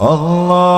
Allah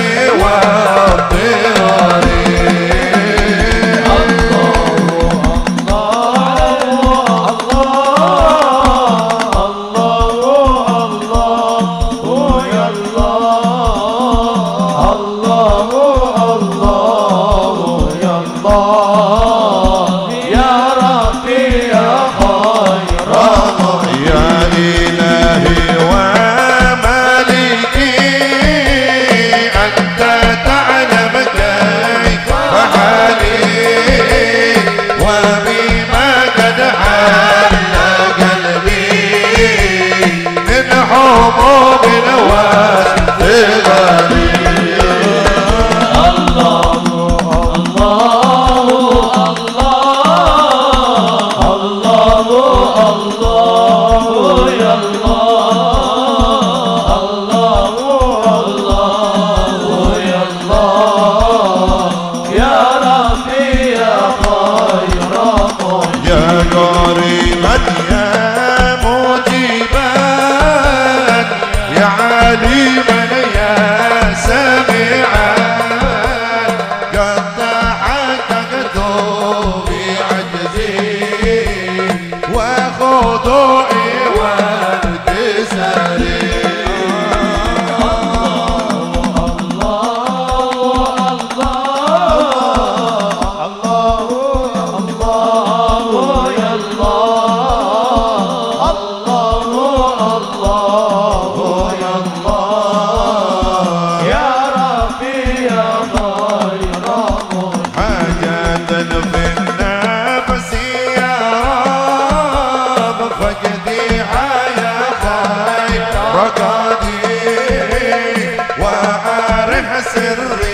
Allah خضوعي terra ser o.